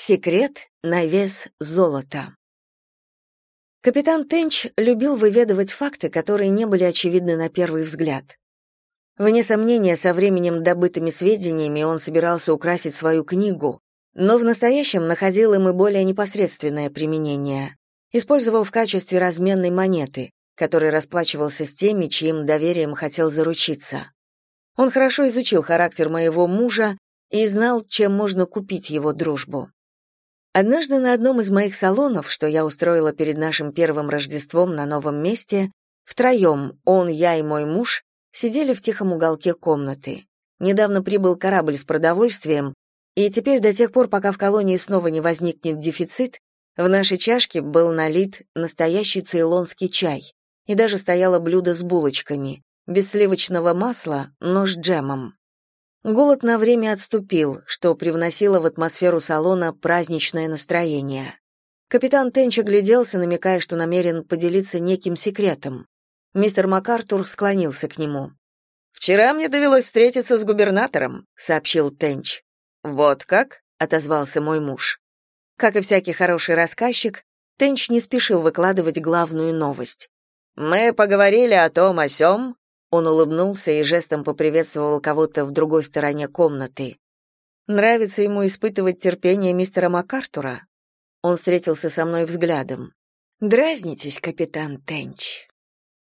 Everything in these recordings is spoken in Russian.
Секрет на вес золота. Капитан Тенч любил выведывать факты, которые не были очевидны на первый взгляд. Вне сомнения, со временем добытыми сведениями он собирался украсить свою книгу, но в настоящем находил им и более непосредственное применение. Использовал в качестве разменной монеты, который расплачивался с теми, чьим доверием хотел заручиться. Он хорошо изучил характер моего мужа и знал, чем можно купить его дружбу. Однажды на одном из моих салонов, что я устроила перед нашим первым Рождеством на новом месте, втроем, он, я и мой муж, сидели в тихом уголке комнаты. Недавно прибыл корабль с продовольствием, и теперь до тех пор, пока в колонии снова не возникнет дефицит, в нашей чашке был налит настоящий цейлонский чай, и даже стояло блюдо с булочками, без сливочного масла, но с джемом. Голод на время отступил, что привносило в атмосферу салона праздничное настроение. Капитан Тенч огляделся, намекая, что намерен поделиться неким секретом. Мистер МакАртур склонился к нему. «Вчера мне довелось встретиться с губернатором», — сообщил Тенч. «Вот как?» — отозвался мой муж. Как и всякий хороший рассказчик, Тенч не спешил выкладывать главную новость. «Мы поговорили о том о сём, он улыбнулся и жестом поприветствовал кого-то в другой стороне комнаты. Нравится ему испытывать терпение мистера МакАртура. Он встретился со мной взглядом. Дразнитесь, капитан Тенч.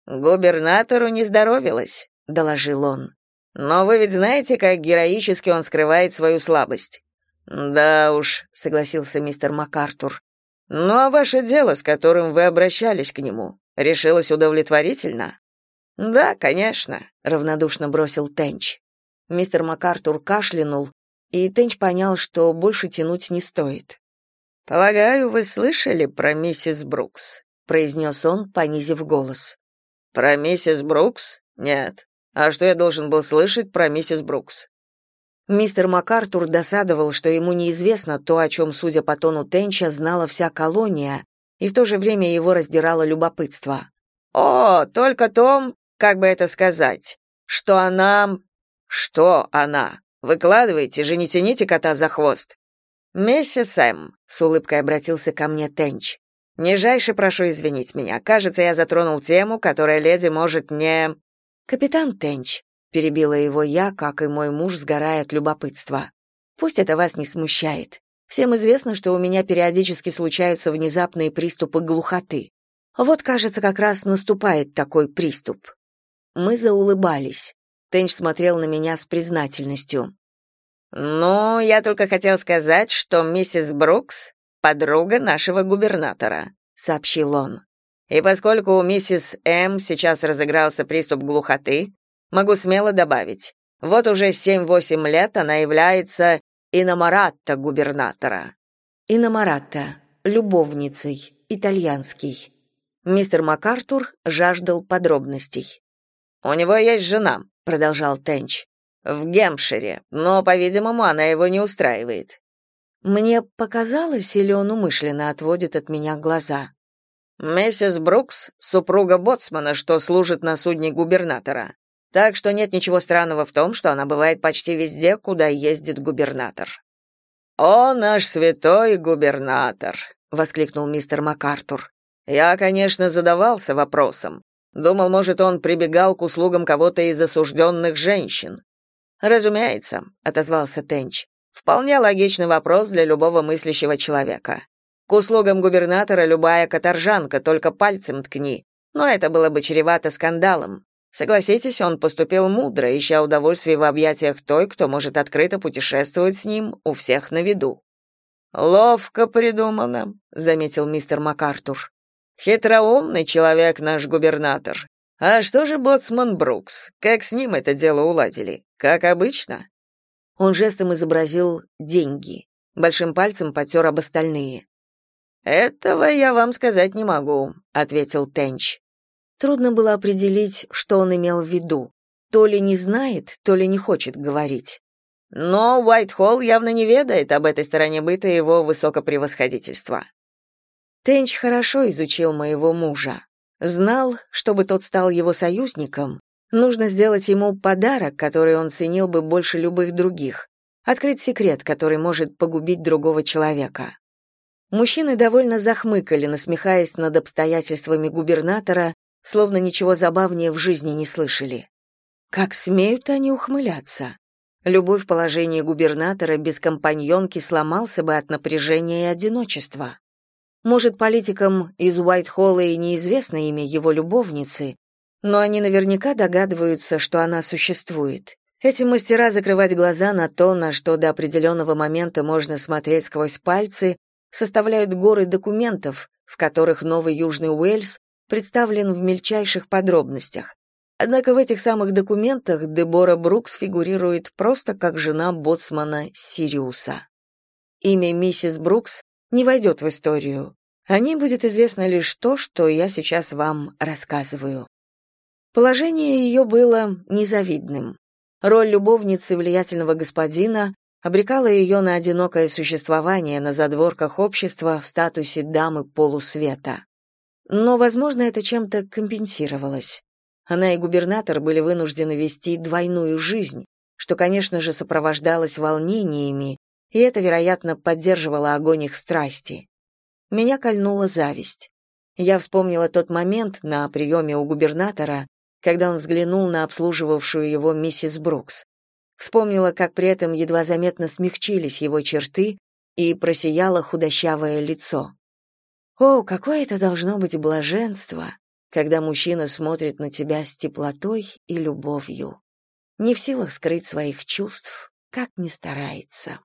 Губернатору не здоровилось, доложил он. Но вы ведь знаете, как героически он скрывает свою слабость. Да уж, согласился мистер МакАртур. Ну а ваше дело, с которым вы обращались к нему, решилось удовлетворительно? Да, конечно, равнодушно бросил Тенч. Мистер МакАртур кашлянул, и Тенч понял, что больше тянуть не стоит. Полагаю, вы слышали про миссис Брукс, произнес он, понизив голос. Про миссис Брукс? Нет. А что я должен был слышать про миссис Брукс? Мистер МакАртур досадовал, что ему неизвестно то, о чем, судя по тону Тенча, знала вся колония, и в то же время его раздирало любопытство. «О, только том, как бы это сказать, что она... Что она? Выкладывайте же, не тяните кота за хвост. Миссис М, с улыбкой обратился ко мне Тенч. Нижайше прошу извинить меня. Кажется, я затронул тему, которая леди может не... Капитан Тенч, перебила его я, как и мой муж, сгорая от любопытства. Пусть это вас не смущает. Всем известно, что у меня периодически случаются внезапные приступы глухоты. Вот, кажется, как раз наступает такой приступ. Мы заулыбались. Тенч смотрел на меня с признательностью. «Ну, я только хотел сказать, что миссис Брукс — подруга нашего губернатора», — сообщил он. «И поскольку у миссис М сейчас разыгрался приступ глухоты, могу смело добавить, вот уже семь-восемь лет она является иномаратта губернатора». Иномаратта, любовницей, итальянский. Мистер МакАртур жаждал подробностей. «У него есть жена», — продолжал Тенч. «В Гемпшире, но, по-видимому, она его не устраивает». Мне показалось, или он умышленно отводит от меня глаза. «Миссис Брукс — супруга боцмана, что служит на судне губернатора. Так что нет ничего странного в том, что она бывает почти везде, куда ездит губернатор». «О, наш святой губернатор!» — воскликнул мистер МакАртур. «Я, конечно, задавался вопросом, Думал, может, он прибегал к услугам кого-то из осужденных женщин. Разумеется, отозвался Тенч. Вполне логичный вопрос для любого мыслящего человека. К услугам губернатора любая каторжанка, только пальцем ткни. Но это было бы чревато скандалом. Согласитесь, он поступил мудро, ища удовольствие в объятиях той, кто может открыто путешествовать с ним у всех на виду. Ловко придумано, заметил мистер МакАртур. Хитроумный человек наш губернатор. А что же боцман Брукс? Как с ним это дело уладили? Как обычно? Он жестом изобразил деньги. Большим пальцем потер об остальные. Этого я вам сказать не могу, ответил Тенч. Трудно было определить, что он имел в виду. То ли не знает, то ли не хочет говорить. Но Уайтхолл явно не ведает об этой стороне быта его высокопревосходительства. Тенч хорошо изучил моего мужа. Знал, чтобы тот стал его союзником, нужно сделать ему подарок, который он ценил бы больше любых других. открыть секрет, который может погубить другого человека. Мужчины довольно захмыкали, насмехаясь над обстоятельствами губернатора, словно ничего забавнее в жизни не слышали. Как смеют они ухмыляться? Любой в положении губернатора без компаньонки сломался бы от напряжения и одиночества. Может, политикам из Уайт-Холла и неизвестно имя его любовницы, но они наверняка догадываются, что она существует. Эти мастера закрывать глаза на то, на что до определенного момента можно смотреть сквозь пальцы, составляют горы документов, в которых Новый Южный Уэльс представлен в мельчайших подробностях. Однако в этих самых документах Дебора Брукс фигурирует просто как жена боцмана Сириуса. Имя миссис Брукс не войдет в историю. О ней будет известно лишь то, что я сейчас вам рассказываю. Положение ее было незавидным. Роль любовницы влиятельного господина обрекала ее на одинокое существование на задворках общества в статусе дамы полусвета. Но, возможно, это чем-то компенсировалось. Она и губернатор были вынуждены вести двойную жизнь, что, конечно же, сопровождалось волнениями, и это, вероятно, поддерживало огонь их страсти. Меня кольнула зависть. Я вспомнила тот момент на приеме у губернатора, когда он взглянул на обслуживавшую его миссис Брукс. Вспомнила, как при этом едва заметно смягчились его черты и просияло худощавое лицо. О, какое это должно быть блаженство, когда мужчина смотрит на тебя с теплотой и любовью, не в силах скрыть своих чувств, как ни старается.